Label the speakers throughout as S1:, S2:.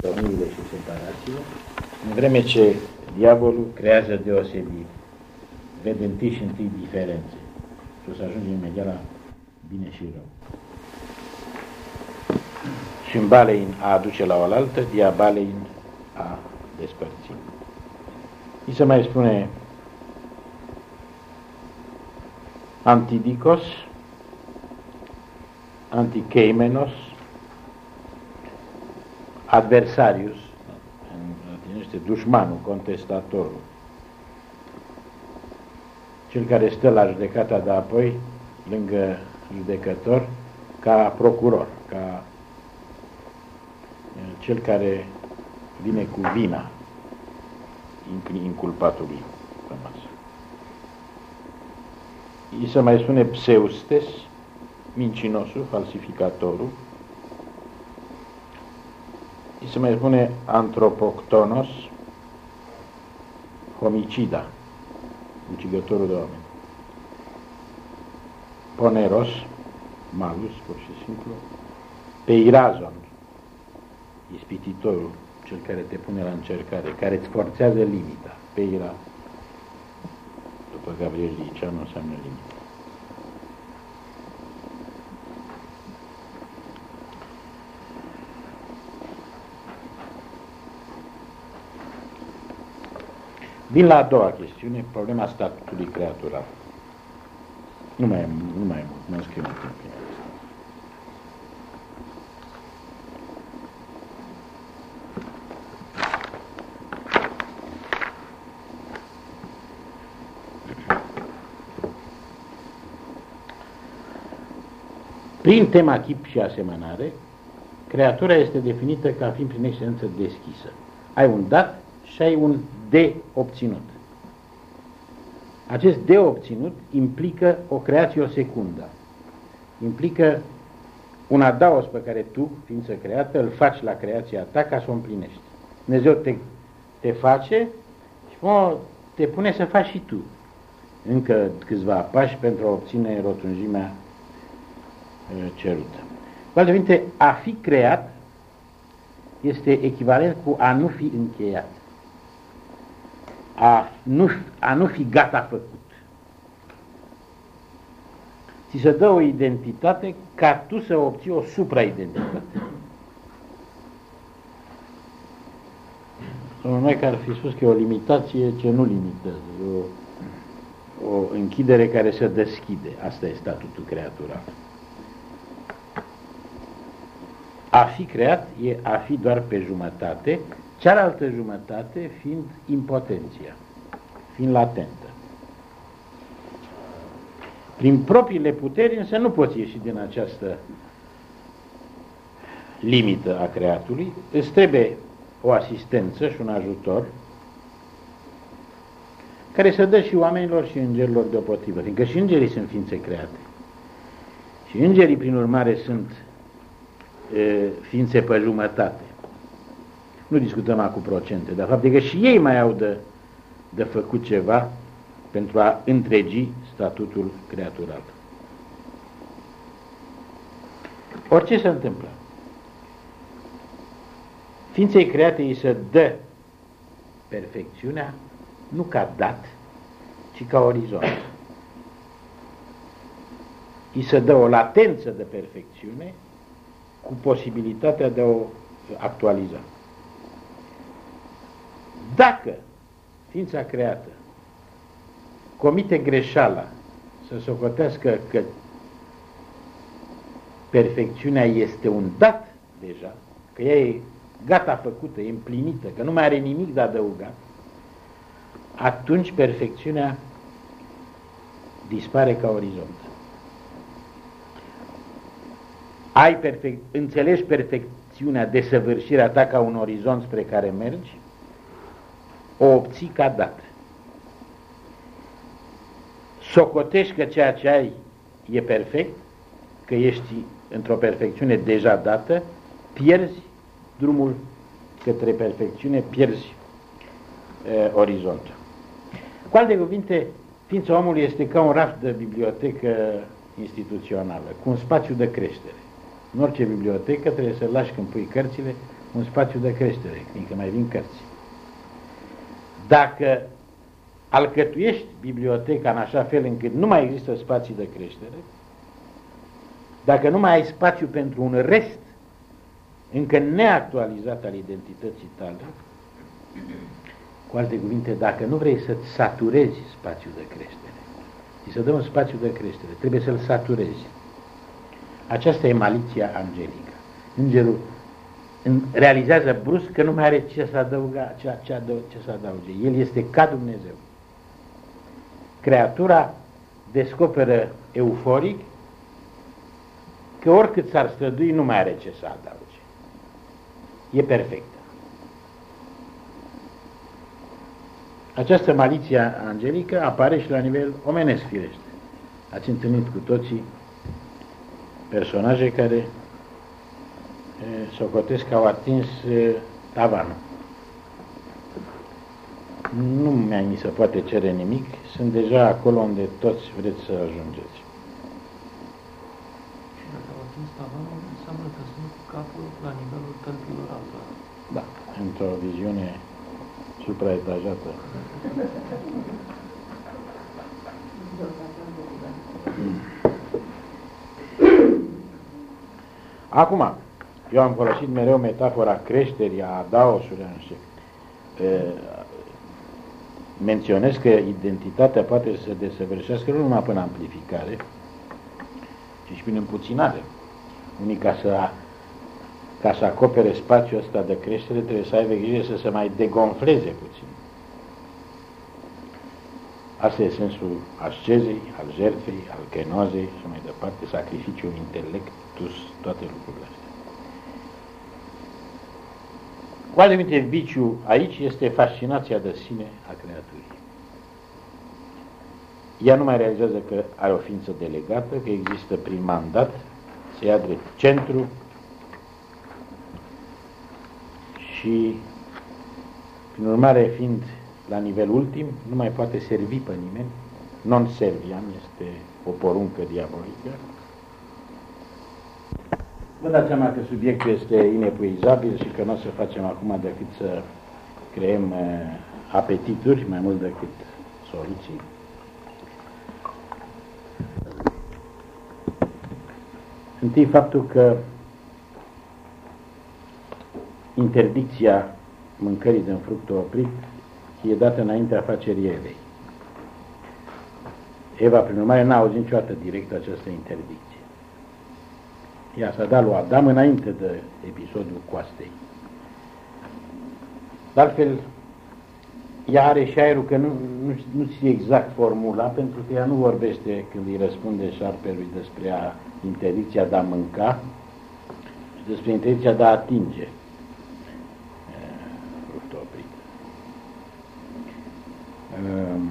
S1: domniile și separațiile, în vreme ce diavolul creează deosebiri, vede întâi și întâi diferențe și o să ajungem imediat la bine și rău. Și în balein a aduce la oaltă, diabalein a despărți. I se mai spune Antidicos, Anticheimenos, adversarius, în latinește dușmanul, contestatorul, cel care stă la judecata de apoi, lângă judecător, ca procuror, ca cel care vine cu vina inculpatului pe masă. I se mai spune pseustes, mincinosul, falsificatorul. Și se mai spune antropoctonos, homicida, ucigătorul de oameni. Poneros, malus, pur și simplu. Peirazon, ispititorul, cel care te pune la încercare, care îți forțează limita. Peira, după Gabriel Liceanu, înseamnă limita. Vin la a doua chestiune, problema statutului creatural. Nu mai, nu mai mult, nu scriu mult timp. Prin tema chip și asemănare, creatura este definită ca fiind prin excelență deschisă. Ai un dat și ai un de obținut. Acest de obținut implică o creație o secundă. Implică un adaos pe care tu, ființă creată, îl faci la creația ta ca să o împlinești. Dumnezeu te, te face și mă, te pune să faci și tu încă câțiva pași pentru a obține rotunjimea uh, cerută. Cu alte cuvinte, a fi creat este echivalent cu a nu fi încheiat a nu, a nu fi gata făcut. Ți se dă o identitate ca tu să obții o supraidentitate. Sau care ar fi spus că e o limitație ce nu limitează, o, o închidere care se deschide. Asta e statutul creatural. A fi creat e a fi doar pe jumătate, cealaltă jumătate fiind impotenția, fiind latentă. Prin propriile puteri însă nu poți ieși din această limită a creatului, îți trebuie o asistență și un ajutor care să dă și oamenilor și îngerilor deopotrivă, fiindcă și îngerii sunt ființe create. Și îngerii, prin urmare, sunt e, ființe pe jumătate. Nu discutăm acum procente, dar faptul că și ei mai au de, de făcut ceva pentru a întregi statutul creatural. Orice se întâmplă, ființei create îi se dă perfecțiunea nu ca dat, ci ca orizont. Îi se dă o latență de perfecțiune cu posibilitatea de a o actualiza. Dacă ființa creată comite greșeala să socotească că perfecțiunea este un dat deja, că ea e gata făcută, e împlinită, că nu mai are nimic de adăugat, atunci perfecțiunea dispare ca orizont. Ai perfect, înțelegi perfecțiunea, desăvârșirea ta ca un orizont spre care mergi o obții ca dat. Socotești că ceea ce ai e perfect, că ești într-o perfecțiune deja dată, pierzi drumul către perfecțiune, pierzi e, orizontul. Cu alte cuvinte, ființa omului este ca un raft de bibliotecă instituțională, cu un spațiu de creștere. În orice bibliotecă trebuie să lași când pui cărțile un spațiu de creștere, fiindcă mai vin cărți. Dacă alcătuiești biblioteca în așa fel încât nu mai există spații de creștere, dacă nu mai ai spațiu pentru un rest încă neactualizat al identității tale, cu alte cuvinte, dacă nu vrei să-ți saturezi spațiul de creștere, ți se dă un spațiu de creștere, trebuie să-l saturezi. Aceasta e maliția angelică. Îngerul realizează brusc că nu mai are ce să, adăuga, ce, ce, adău, ce să adauge. El este ca Dumnezeu. Creatura descoperă euforic că oricât s-ar strădui, nu mai are ce să adauge. E perfectă. Această maliție angelică apare și la nivel omenesc firește. Ați întâlnit cu toții personaje care socotesc că au atins tavanul. Nu mi mi se poate cere nimic, sunt deja acolo unde toți vreți să ajungeți.
S2: Dacă au atins tavanul, înseamnă că sunt cu capul la nivelul tălpilor altora.
S1: Da, într-o viziune supraetajată. Acum, eu am folosit mereu metafora creșterii, a adaosului, și menționez că identitatea poate să se desăvârșească nu numai până amplificare, ci și prin împuținare. Unii ca să, ca să acopere spațiul ăsta de creștere trebuie să aibă grijă să se mai degonfleze puțin. Asta e sensul ascezei, al jertfei, al kenozei și mai departe, sacrificiul intelectus, toate lucrurile astea. Cu alte cuvinte, viciu aici este fascinația de sine a creaturii. Ea nu mai realizează că are o ființă delegată, că există prin mandat, se ia drept centru și, prin urmare, fiind la nivel ultim, nu mai poate servi pe nimeni, non serviam, este o poruncă diabolică, Vă dați seama că subiectul este inepuizabil și că nu o să facem acum decât să creăm uh, apetituri mai mult decât soluții. Întâi faptul că interdicția mâncării din fructul oprit e dată înainte afacerii Evei. Eva, prin urmare, n-a auzit niciodată direct această interdicție. Ea s-a dat lui Adam înainte de episodul coastei. De altfel, ea are și aerul că nu, nu, nu știe exact formula, pentru că ea nu vorbește când îi răspunde șarpelui despre a, interdicția de a mânca și despre interdicția de a atinge fructul oprit. Ehm,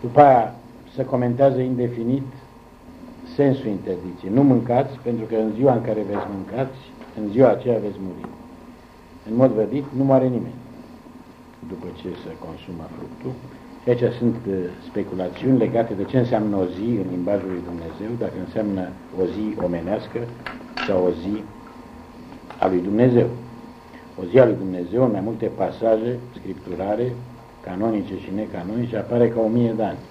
S1: după aia se comentează indefinit sensul interdicției. Nu mâncați, pentru că în ziua în care veți mâncați, în ziua aceea veți muri. În mod vădit, nu moare nimeni după ce se consumă fructul. Și aici sunt uh, speculațiuni legate de ce înseamnă o zi în limbajul lui Dumnezeu, dacă înseamnă o zi omenească sau o zi a lui Dumnezeu. O zi a lui Dumnezeu, în mai multe pasaje scripturare, canonice și necanonice, apare ca o mie de ani.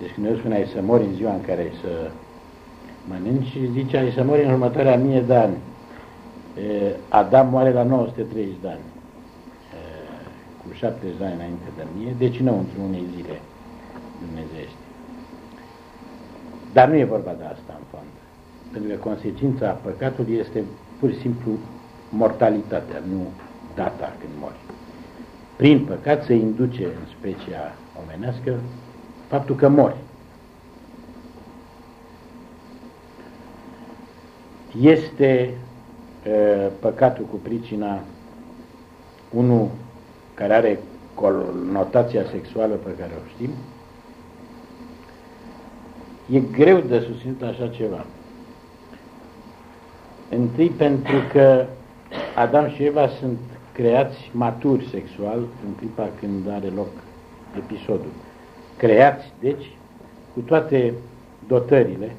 S1: Deci când eu spune ai să mori în ziua în care ai să mănânci, zice ai să mori în următoarea mie de ani. Adam moare la 930 de ani, cu 70 de ani înainte de mie, deci nu într unei zile dumnezeiești. Dar nu e vorba de asta în fond. Pentru că consecința păcatului este pur și simplu mortalitatea, nu data când mori. Prin păcat se induce în specia omenească faptul că mori. Este uh, păcatul cu pricina unul care are conotația sexuală pe care o știm, e greu de susținut așa ceva. Întâi pentru că Adam și Eva sunt creați maturi sexual în clipa când are loc episodul creați, deci, cu toate dotările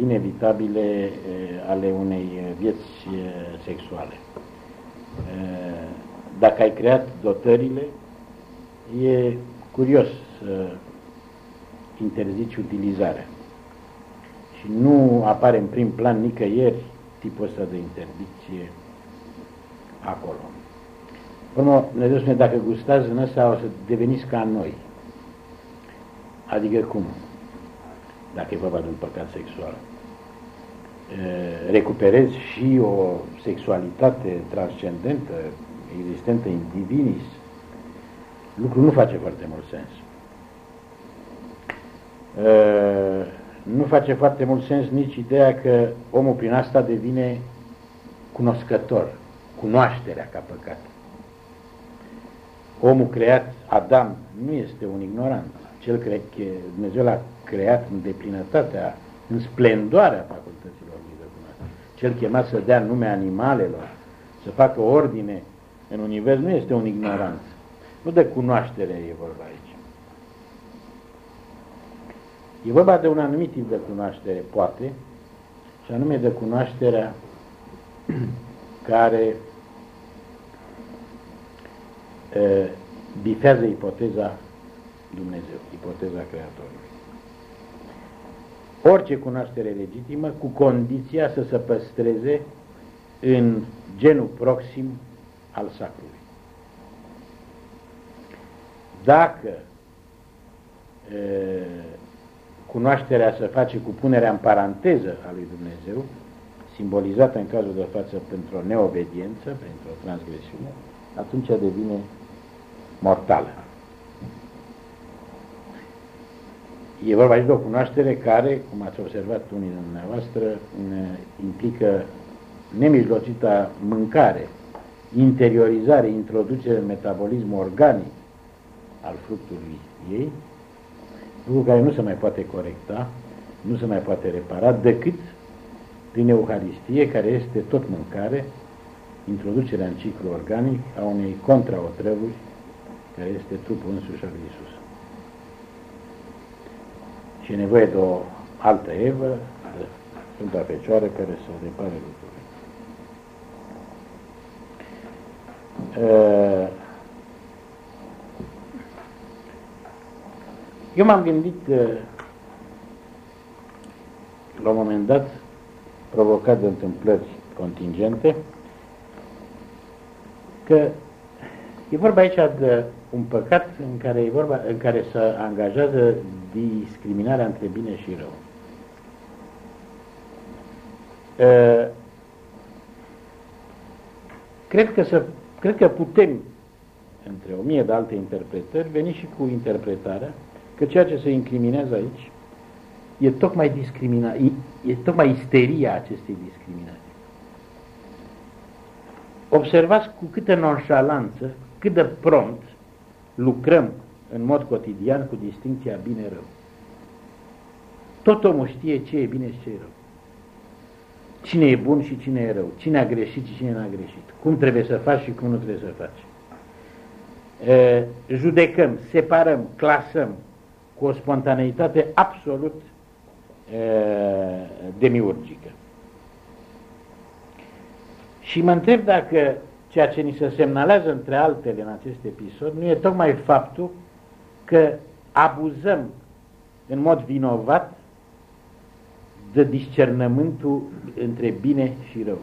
S1: inevitabile ale unei vieți sexuale. Dacă ai creat dotările, e curios să interzici utilizarea. Și nu apare în prim plan nicăieri tipul ăsta de interdicție acolo. Urmă, Dumnezeu spune, dacă gustați în ăsta, o să deveniți ca noi. Adică cum? Dacă e vorba de un păcat sexual. Recuperezi și o sexualitate transcendentă, existentă în divinis. Lucrul nu face foarte mult sens. Nu face foarte mult sens nici ideea că omul prin asta devine cunoscător, cunoașterea ca păcat. Omul creat, Adam, nu este un ignorant. Cel care Dumnezeu l-a creat în deplinătatea, în splendoarea facultăților lui de cunoaște. Cel chemat să dea nume animalelor, să facă ordine în univers, nu este un ignorant. Nu de cunoaștere e vorba aici. E vorba de un anumit tip de cunoaștere, poate, și anume de cunoașterea care e, bifează ipoteza Dumnezeu, ipoteza Creatorului. Orice cunoaștere legitimă, cu condiția să se păstreze în genul proxim al sacrului. Dacă e, cunoașterea se face cu punerea în paranteză a lui Dumnezeu, simbolizată în cazul de față pentru o neobediență, pentru o transgresiune, atunci devine mortală. E vorba aici de o cunoaștere care, cum ați observat unii din dumneavoastră, implică nemijlocita mâncare, interiorizare, introducere în metabolism organic al fructului ei, lucru care nu se mai poate corecta, nu se mai poate repara, decât prin Euharistie, care este tot mâncare, introducerea în ciclu organic a unei contraotrăvuri, care este trupul însuși al lui Isus. Și e nevoie de o altă Evă, de Sfânta Fecioară, care să repare lucrurile. Uh, Eu m-am gândit la un moment dat, provocat de întâmplări contingente, că e vorba aici de un păcat în care, e vorba, în care se angajează discriminarea între bine și rău. Cred că, să, cred că putem, între o mie de alte interpretări, veni și cu interpretarea că ceea ce se incriminează aici e tocmai discrimina, e, e tocmai isteria acestei discriminări. Observați cu câtă nonșalanță, cât de prompt lucrăm în mod cotidian cu distinția bine-rău. Tot omul știe ce e bine și ce e rău. Cine e bun și cine e rău. Cine a greșit și cine n-a greșit. Cum trebuie să faci și cum nu trebuie să faci. E, judecăm, separăm, clasăm, cu o spontaneitate absolut e, demiurgică. Și mă întreb dacă ceea ce ni se semnalează între altele în acest episod nu e tocmai faptul că abuzăm în mod vinovat de discernământul între bine și rău,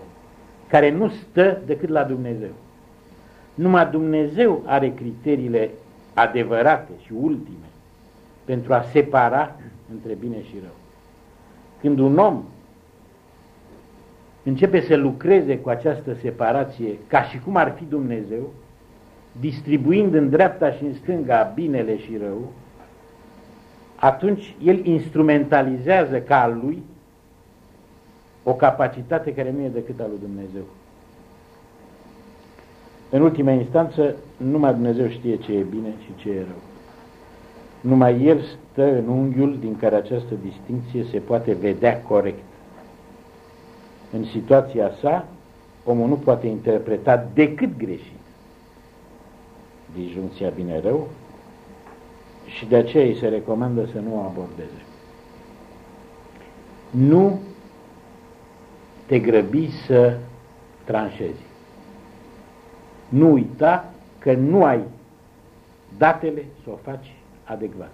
S1: care nu stă decât la Dumnezeu. Numai Dumnezeu are criteriile adevărate și ultime pentru a separa între bine și rău. Când un om începe să lucreze cu această separație ca și cum ar fi Dumnezeu, distribuind în dreapta și în stânga binele și rău, atunci el instrumentalizează ca al lui o capacitate care nu e decât a lui Dumnezeu. În ultima instanță, numai Dumnezeu știe ce e bine și ce e rău. Numai el stă în unghiul din care această distinție se poate vedea corect. În situația sa, omul nu poate interpreta decât greșit disjuncția bine-rău și de aceea îi se recomandă să nu o abordeze. Nu te grăbi să tranșezi. Nu uita că nu ai datele să o faci adecvat.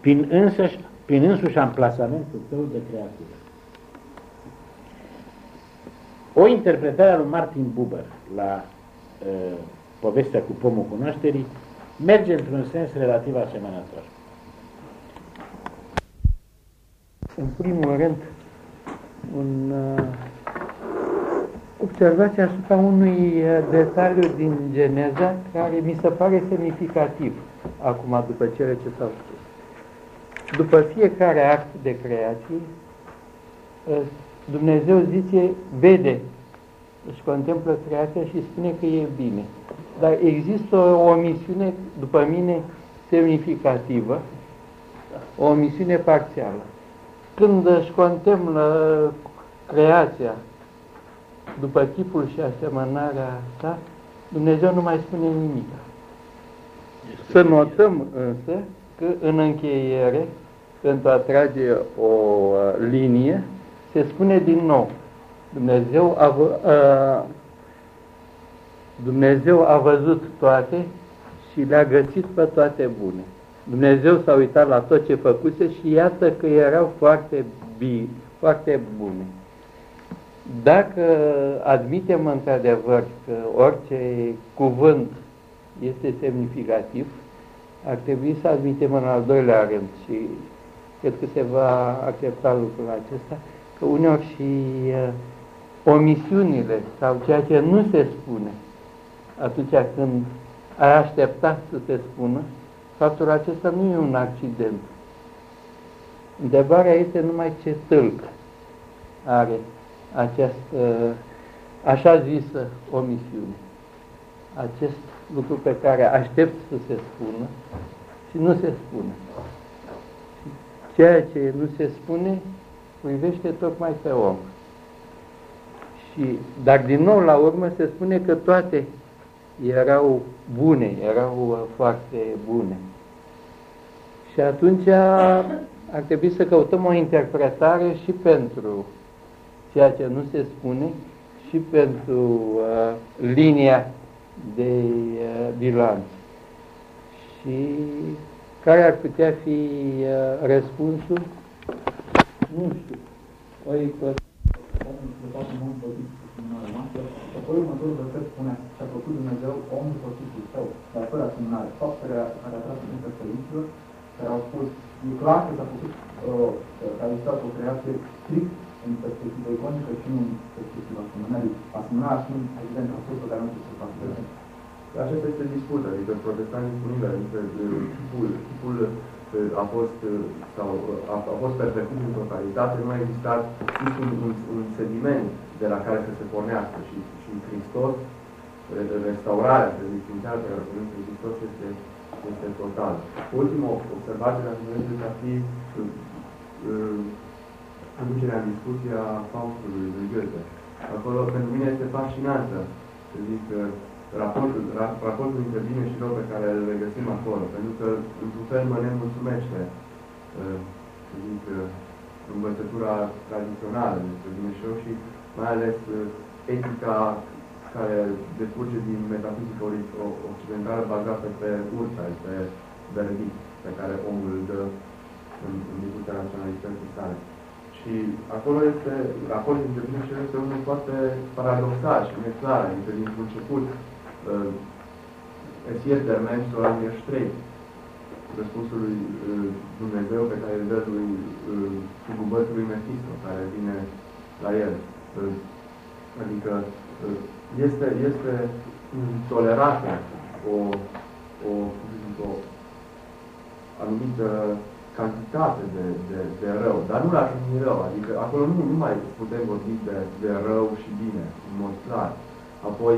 S1: Prin, însăși, prin însuși amplasamentul tău de creatură. O interpretare a lui Martin Buber la uh, povestea cu pomul cunoașterii merge într-un sens relativ asemănător.
S3: În primul rând, un, uh, observație asupra unui uh, detaliu din Geneza care mi se pare semnificativ acum după cele ce s-au spus. După fiecare act de creație, uh, Dumnezeu zice, vede, își contemplă creația și spune că e bine. Dar există o, o misiune, după mine, semnificativă, o misiune parțială. Când își contemplă creația după tipul și asemănarea sa, Dumnezeu nu mai spune nimic. Să notăm însă că în încheiere, pentru a trage o uh, linie, se spune din nou, Dumnezeu a, a, Dumnezeu a văzut toate și le-a găsit pe toate bune. Dumnezeu s-a uitat la tot ce făcuse și iată că erau foarte bine, foarte bune. Dacă admitem într-adevăr că orice cuvânt este semnificativ, ar trebui să admitem în al doilea rând și cred că se va accepta lucrul acesta, că uneori și uh, omisiunile sau ceea ce nu se spune atunci când ai aștepta să se spună, faptul acesta nu e un accident. Întrebarea este numai ce tâlc are această așa zisă omisiune. Acest lucru pe care aștept să se spună și nu se spune. Ceea ce nu se spune privește tocmai pe om. Și, dar din nou, la urmă, se spune că toate erau bune, erau uh, foarte bune. Și atunci ar trebui să căutăm o interpretare și pentru ceea ce nu se spune și pentru uh, linia de uh, bilanț. Și care ar putea fi uh, răspunsul? Nu știu. Păi, că...
S4: Apoi următorul verset spune și a făcut Dumnezeu om după chipul său, dar fără asemănare. Faptele care a tras în părinților, care au spus, e clar că s-a făcut, uh, a existat o creație strict în perspectivă iconică și nu în perspectiva asemănării. Asemănarea fiind, evident, a fost pe care nu se face.
S5: Aceasta este dispută, adică protestanții spun adică tipul, tipul a fost, sau, a, a fost perfectit în totalitate, nu a existat niciun un, un sediment de la care să se pornească și, și Hristos, restaurarea, să zic, inițială pe care Cuvântul Hristos este, este total. Ultima observație la Dumnezeu ar fi uh, aducerea în discuție a Faustului lui Goethe. Acolo, pentru mine este fascinantă, să zic, raportul, raportul între bine și rău pe care îl regăsim acolo, pentru că, într-un fel, mă nemulțumește, uh, să zic, uh, învățătura tradițională despre Dumnezeu și mai ales uh, etica care decurge din metafizica occidentală bazată pe ursa, pe verdict, pe care omul îl dă în, în discuția raționalității sale. Și acolo este, raportul dintre bine și este unul foarte paradoxal și neclar, adică din început uh, es iert der Mensch soll mir streit. Răspunsul lui uh, Dumnezeu pe care îl dă lui uh, Sugubătului Mephisto, care vine la el. Uh, adică uh, este, este tolerată o, o, o anumită cantitate de, de, de rău, dar nu l-aș numi rău, adică acolo nu, nu mai putem vorbi de, de rău și bine, în mod clar. Apoi,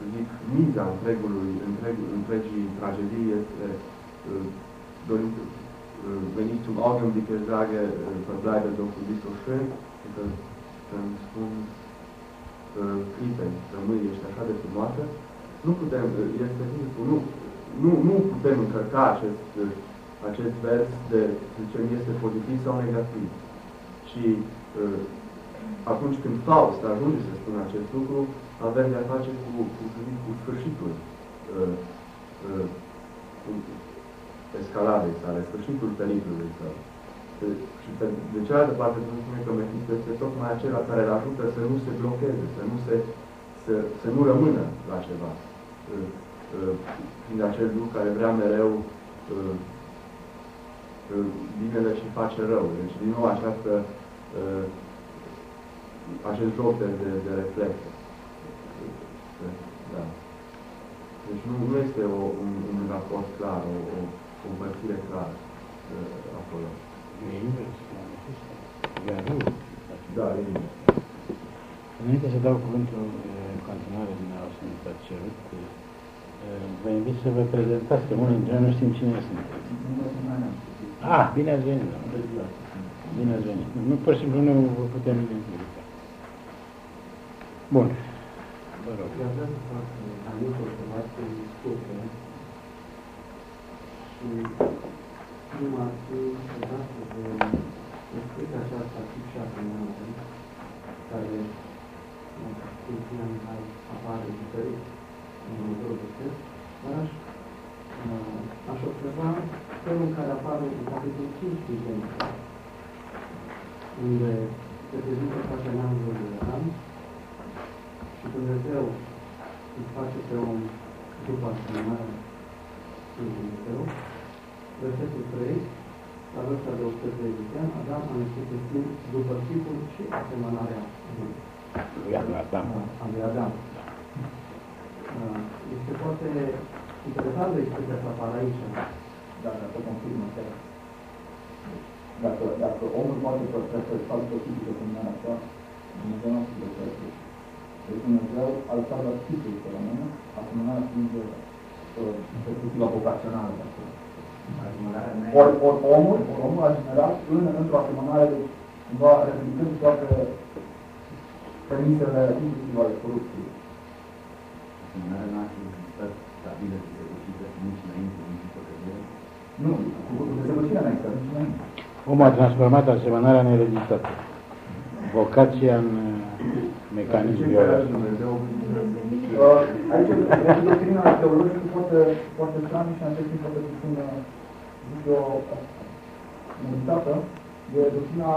S5: să zic, miza întregului, întreg, întregii tragedii este uh, dorit, uh, veniți zum Augenblick sage, uh, verbleibe doch du bist so schön, adică să-mi spun uh, clipe, rămâi, ești așa de frumoasă, nu putem, uh, este simplu, nu, nu, nu putem încărca acest uh, acest vers de, să zicem, este pozitiv sau negativ. Și uh, atunci când Faust ajunge să spună acest lucru, avem de-a face cu, cu, cu sfârșitul uh, uh, escaladei sale, sfârșitul pericolului său. Și pe, de cealaltă parte, Dumnezeu spune că Mephisto este tocmai acela care îl ajută să nu se blocheze, să nu, se, să, să nu rămână la ceva. Fiind acel lucru care vrea mereu binele și face rău. Deci, din nou, această, acest joc de, de, de reflexe. Da. Deci nu, nu este o, un, un raport clar, o, o, o împărțire clară acolo.
S1: E invers, iar nu.
S5: Da, e invers.
S1: Înainte să dau cuvântul în continuare dumneavoastră în tot cerut, vă invit să vă prezentați, că unul dintre noi nu știm cine sunteți. Ah, bine ați venit. Bine ați venit. Nu, pur și simplu nu vă putem identifica. Bun. Vă rog.
S6: Eu vreau să fac anumite observații scurte și prima ar fi legată de despre aceasta tip și asemănare, care în fine mai apare diferit în următorul verset, dar aș, aș observa felul în care apare în capitolul 5 din Genesa, unde se prezintă facea neamului de Aram și Dumnezeu îi face pe om după asemănarea lui Dumnezeu. Versetul 3, la vârsta de 130 ani, Adam a născut pe timp după chipul și asemănarea lui.
S1: Lui Adam.
S6: A lui Adam. Este foarte interesant de expresia asta apare aici.
S4: Dar dacă confirmă că dacă, dacă omul poate să facă posibil cum era așa, Dumnezeu nu se găsește. Deci Dumnezeu a lăsat la tipul să rămână, asemănarea fiind perspectiva vocațională de acolo. Ori, ori omul, ori omul a generat în, într-o asemănare, deci cumva replicând toate premisele inclusiv ale corupției.
S7: Asemănarea n-a existat stabilă și reușită nici înainte, nici după cădere.
S4: Nu, cu desăvârșirea n-a existat nici înainte.
S1: Omul a transformat asemănarea în ereditate. Vocația în mecanism biologic.
S5: Dumnezeu
S4: Uh, aici, aici doctrina teologică poate, poate strani și în acest timp poate să spună, zice o meditată, e doctrina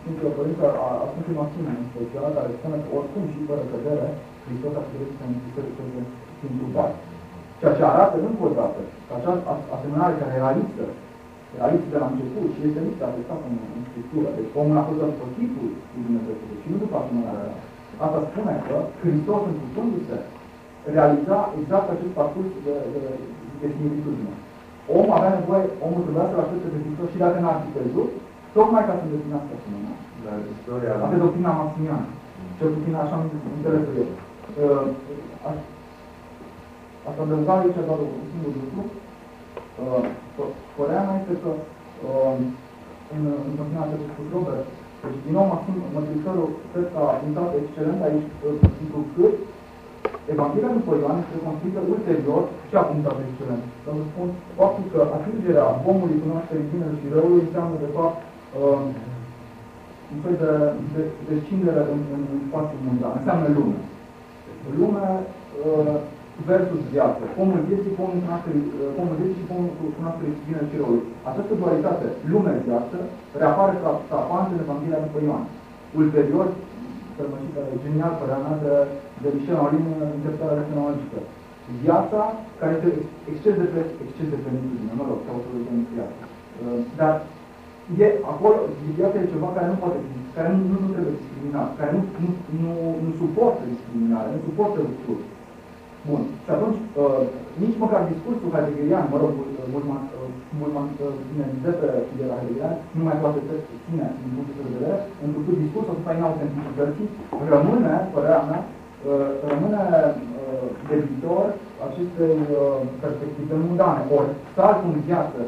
S4: Sfântului Părinte a, a Sfântului Maxime, în special, care spune că oricum și fără cădere, Hristos a trebuit să înființeze fiind trupat. Ceea ce arată încă o dată că acea asemănare care era lipsă, era lipsă de la început și este lipsă atestat în, în Scriptură. Deci omul a fost după tipul lui Dumnezeu și nu după asemănarea Asta spune că Hristos întâmplându-se realiza exact acest parcurs de, de, de similitudine. Omul avea nevoie, omul trebuia să-L aștepte pe Hristos și dacă n-ar fi crezut, tocmai ca să îndeplinească asemenea.
S5: Dar istoria...
S4: Asta e doctrina maximiană. Cel puțin așa am înțeles eu. Uh, asta adăugare aici doar un singur lucru. Uh, părerea mea este că uh, în, în continuare ce spus Robert, deci, din nou, Maxim Mântuitorul, cred că a intrat excelent aici, pentru că Evanghelia după Ioan este construită ulterior și a punctat excelent. Să vă spun, faptul că atingerea omului cunoașterii binele și răului înseamnă, de fapt, uh, un fel de descindere în, în, în spațiul mundan. Înseamnă lume. Lume uh, versus viață. Pomul vieții, pomul cunoașterii, uh, pomul vieții și pomul cunoașterii bine și răului. Această dualitate, lume-viață, reapare ca frapant în Evanghelia după Ioan. Ulterior, sărmășită, genial, părea mea, de, de Michel Henri în interpretarea raționalogică. Viața, care este exces de, pre, exces de plenitudine, mă rog, sau o de uh, Dar e acolo, viața e ceva care nu poate fi, care nu, nu, nu trebuie discriminat, care nu, nu, nu, nu suportă discriminare, nu suportă lucruri. Bun. Și atunci, uh, nici măcar discursul heideggerian, mă rog, mult mai, mult mai bine de pe ideea heideggerian, nu mai poate să ține din punctul de vedere, pentru că discursul ăsta inautenticității rămâne, părerea mea, uh, rămâne uh, debitor acestei uh, perspective mundane. Ori, saltul în viață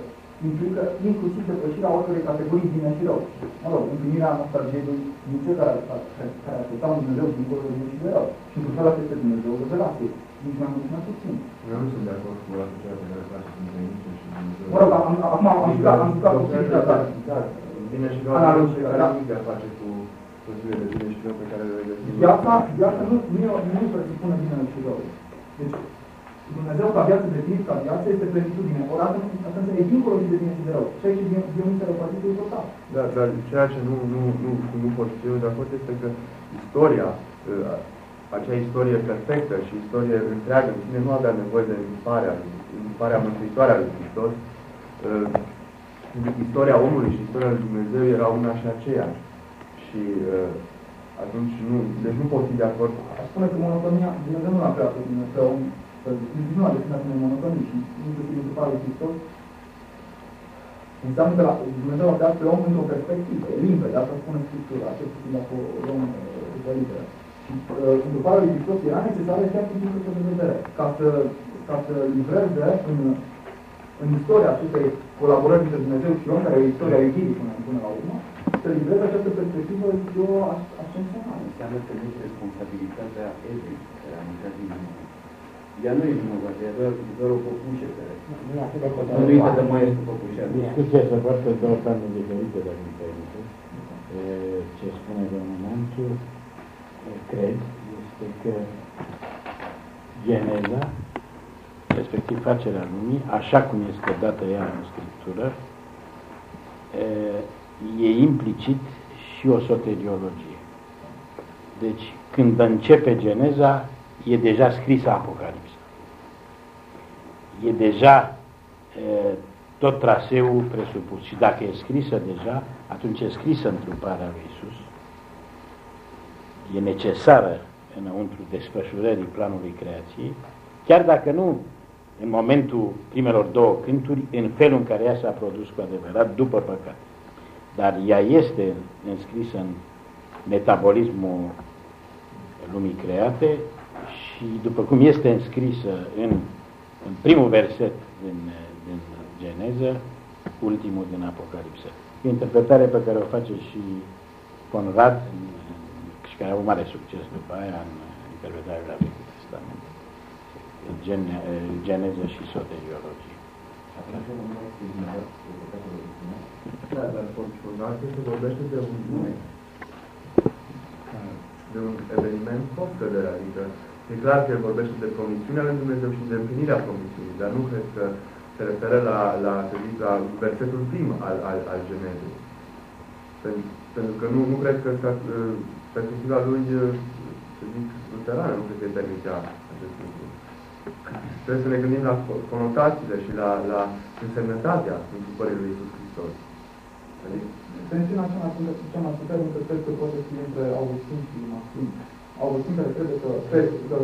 S4: implică inclusiv depășirea oricărei categorii bine și rău. Mă rog, împlinirea nostalgiei lui Nietzsche care, care, care aștepta un Dumnezeu dincolo de bine și de rău. Și în felul este Dumnezeu revelație. Nici mai mult, nici mai puțin.
S5: Eu nu sunt de acord cu asocierea pe care face între Nietzsche și Dumnezeu.
S4: Mă rog, am, acum am jucat, am jucat cu
S5: Da, da. Bine și vreau
S4: Analogie,
S5: care
S4: da.
S5: nimic de a face cu posibil de bine și rău pe care le regăsim.
S4: Viața, viața nu, nu, e- nu presupune bine și rău. Deci, Dumnezeu ca viață de timp, ca viață, este plenitudine. Ori asta, asta înseamnă e dincolo și de bine și de rău. Ceea ce Dionise Răpătitul e total.
S5: Da, dar ceea ce nu, nu, nu, nu pot fi eu de acord este că istoria, uh, acea istorie perfectă și istorie întreagă în sine nu avea nevoie de înviparea, înviparea mântuitoare a lui Hristos. Uh, Istoria omului și istoria lui Dumnezeu era una și aceeași. Și uh, atunci nu, deci nu pot fi de acord.
S4: Aș spune că monotonia, Dumnezeu nu l-a creat pe bine, pe om, pe nici nu a destinat în monotonie și inclusiv în Sfântul lui Hristos. Înseamnă că la, Dumnezeu a creat pe om într-o perspectivă, e limpede, asta spune Scriptura, acest puțin dacă o luăm uh, de litere. Și uh, îndruparea lui Hristos era necesară chiar din punctul de vedere, ca să, ca să livreze în, în istoria acestei colaborări între Dumnezeu și om, care e istoria iubirii până, până la urmă, să livreze această perspectivă eu ascensională.
S7: Înseamnă că nu este responsabilitatea Evei, care a mâncat din urmă. Ea nu e vinovată, ea doar, doar o păpușă care...
S6: Nu e atât de
S7: Nu uită că mai este păpușa.
S1: Discuția se poartă două planuri diferite, dacă îmi permite. E, Ce spune domnul Nantu, e, cred, este că geneza, respectiv facerea lumii, așa cum este dată ea în Scriptură, e, e implicit și o soteriologie. Deci, când începe geneza, e deja scrisă Apocalipsa. E deja e, tot traseul presupus. Și dacă e scrisă deja, atunci e scrisă întruparea lui Isus. E necesară înăuntru desfășurării planului creației, chiar dacă nu în momentul primelor două cânturi, în felul în care ea s-a produs cu adevărat după păcat. Dar ea este înscrisă în metabolismul lumii create și după cum este înscrisă în, în primul verset din, din Geneză, ultimul din Apocalipsă. E o interpretare pe care o face și Conrad și care a avut mare succes după aia în interpretarea la Vechiul Testament. Gene, geneză și soteriologie.
S7: Atunci nu mai este vinovat de păcatul lui Dumnezeu.
S5: Da, dar Fortunatul se vorbește de un nume, de un eveniment posterior, adică e clar că el vorbește de promisiunea lui Dumnezeu și de împlinirea promisiunii, dar nu cred că se referă la, la, să zic, la versetul prim al, al, al Genezei. Pentru, pentru că nu, nu cred că sta, perspectiva lui, să zic, luterană, nu cred că îi permitea acest lucru. Trebuie să ne gândim la conotațiile și la, la însemnătatea întrupării lui Iisus Hristos. Adică,
S4: Tensiunea cea mai, puter- cea mai puternică cred că poate fi între Augustin și Maxim. Augustin care crede că, fe- că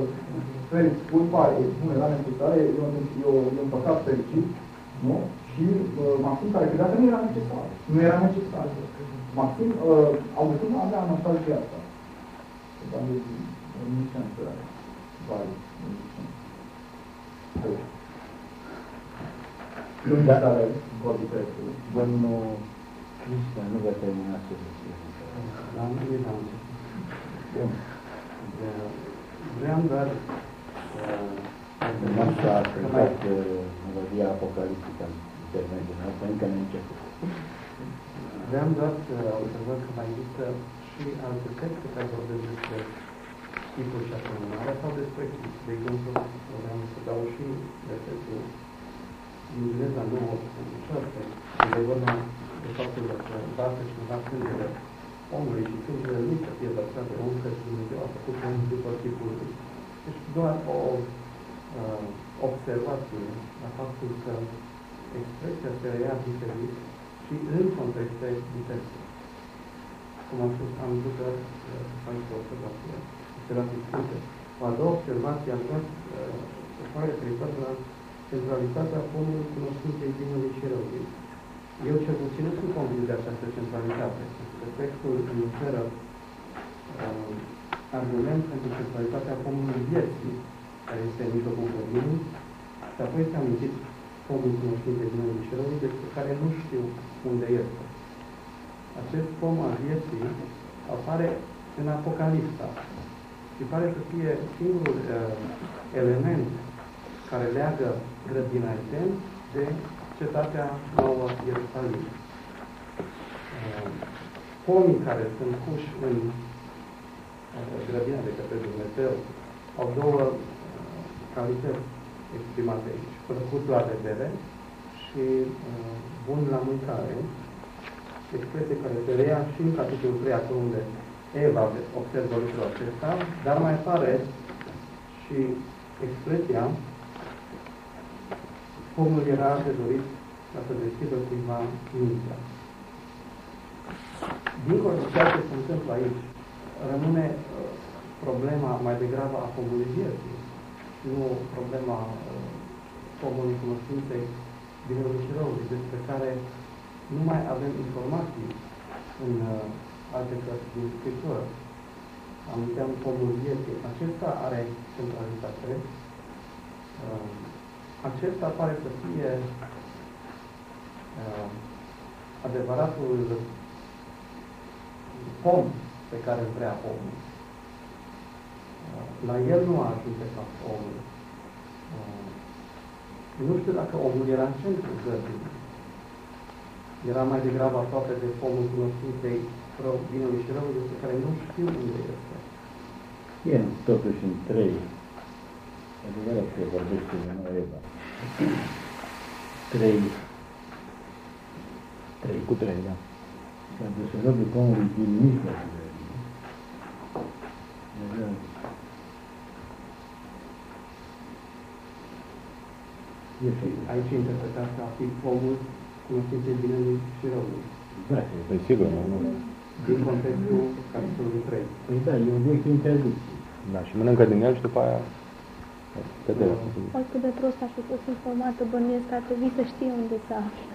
S4: fe- culpa e bună la necesare, e un, e, o, e un păcat fericit, nu? Și uh, Maxim care credea că nu era necesar. Nu era necesar. Maxim, uh, Augustin avea nostalgia asta. Dar nu nu nici în Vale. Nu
S1: Da.
S4: are vorbită.
S1: Domnul Cristian nu vă terminați să
S6: La mine am Bun. Vreau doar
S1: Nu s-a aplicat melodia apocaliptică în intermediul asta, încă nu început.
S6: Vreau doar să observăm că mai există și alte texte care vorbesc despre tipul și asemănarea sau despre chip. De exemplu, vreau să dau și versetul din Geneza 9, cu 6, unde vorba de faptul că dacă cineva sângele omului și sângele nu să fie vărsat de om, că Dumnezeu a făcut om după chipul lui. Deci doar o uh, observație la faptul că expresia se reia diferit și în contexte diferite. Cum am spus, am vrut doar uh, să fac o observație, observație scurtă. O a doua observație am vrea uh, să fac referitor la centralitatea omului cunoștinței binului și răului. Eu cel puțin nu sunt convins de această centralitate. Că textul îmi oferă uh, argument pentru centralitatea omului vieții, care este în mijlocul pământului, și apoi este amintit pomul cunoștinței binului și răului, despre care nu știu unde este. Acest pom al vieții apare în Apocalipsa. și pare să fie singurul uh, element care leagă grădina Eden de cetatea nouă Ierusalim. Uh, pomii care sunt puși în uh, grădina de către Dumnezeu au două uh, calități exprimate aici. Plăcut la vedere și uh, bun la mâncare. Expresie care se reia și în capitolul 3, acolo unde Eva observă lucrul acesta, dar mai apare și expresia omul era de dorit ca să deschidă cuiva mintea. Dincolo de ceea ce se întâmplă aici, rămâne uh, problema mai degrabă a pomului vieții, nu problema uh, pomului cunoștinței din și răului, despre care nu mai avem informații în uh, alte cărți din Scriptură. Aminteam pomul vieții. Acesta are centralitate. Uh, acesta pare să fie uh, adevăratul pom pe care îl vrea omul. Uh, la el nu a ajuns ca omul. Uh, nu știu dacă omul era în centru găbii. Era mai degrabă aproape de pomul cunoștinței rău, binele și răul, despre care nu știu unde este.
S1: E totuși în trei. Adevărat că vorbește de noi Eva. Trei. Trei.
S8: Cu trei, da.
S1: Pentru să rog pomului din mijlocul Dumnezeu.
S6: Aici interpretați a fi pomul cunoștinței binelui și răului.
S1: Da,
S8: Păi sigur, nu, nu.
S6: Din contextul capitolului 3.
S1: Păi da, e un vechi interdicție.
S8: Da, și mănâncă din el și după aia căderea.
S9: Oricât de prost aș fi fost informată, bănuiesc că ar trebui să știe unde se află.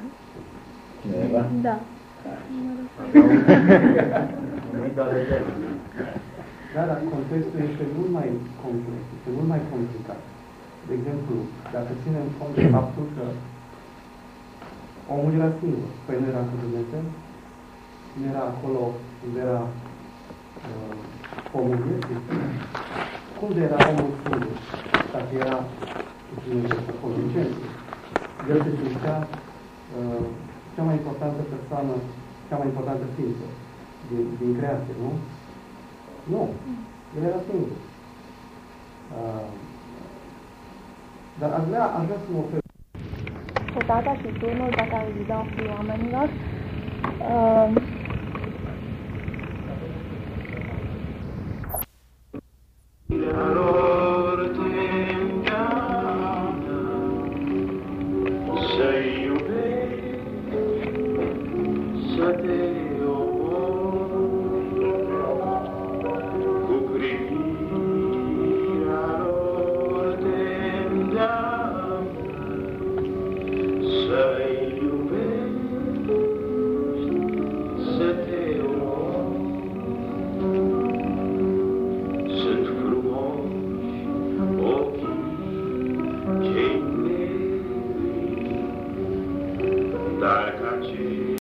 S1: Cineva?
S9: Da.
S6: Da, dar contextul este mult mai complex, este mult mai complicat. De exemplu, dacă ținem cont de faptul că omul era singur, păi nu era cu Dumnezeu, nu era acolo unde era uh, omul vieții, cum de era omul singur, dacă era Dumnezeu acolo în centru? El se simțea uh, cea mai importantă persoană, cea mai importantă ființă din, din creație, nu? Nu. El era singur. Uh, dar aș vrea, aș vrea să mă ofer.
S9: Cetatea și turnul pe care îl vedeau oamenilor. Uh,